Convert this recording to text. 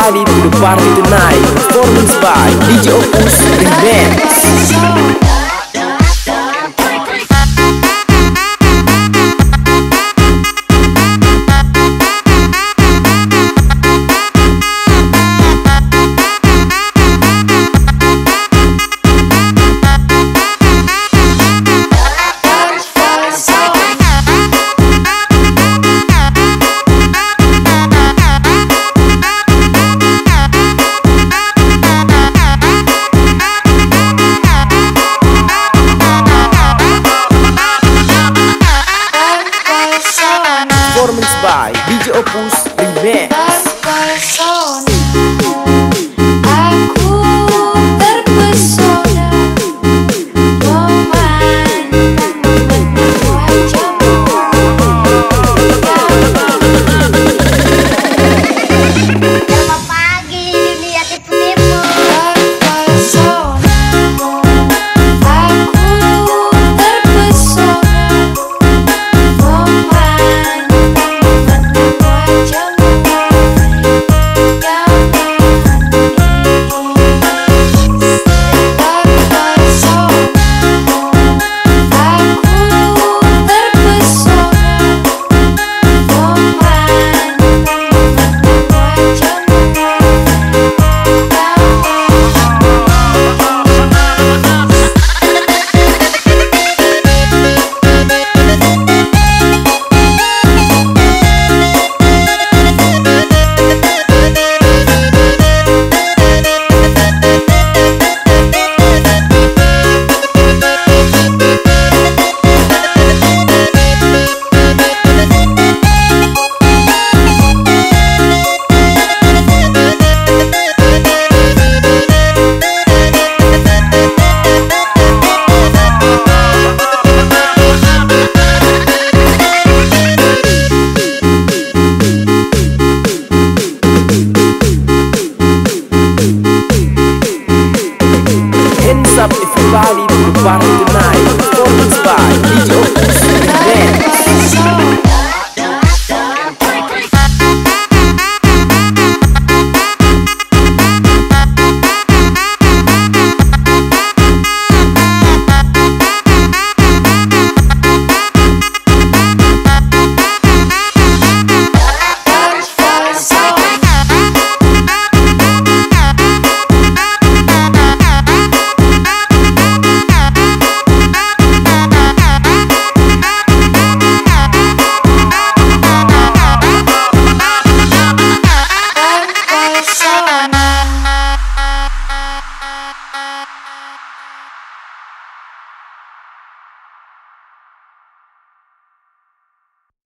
everybody to the party tonight. Performance by DJ Opus Remix. By DJ Opus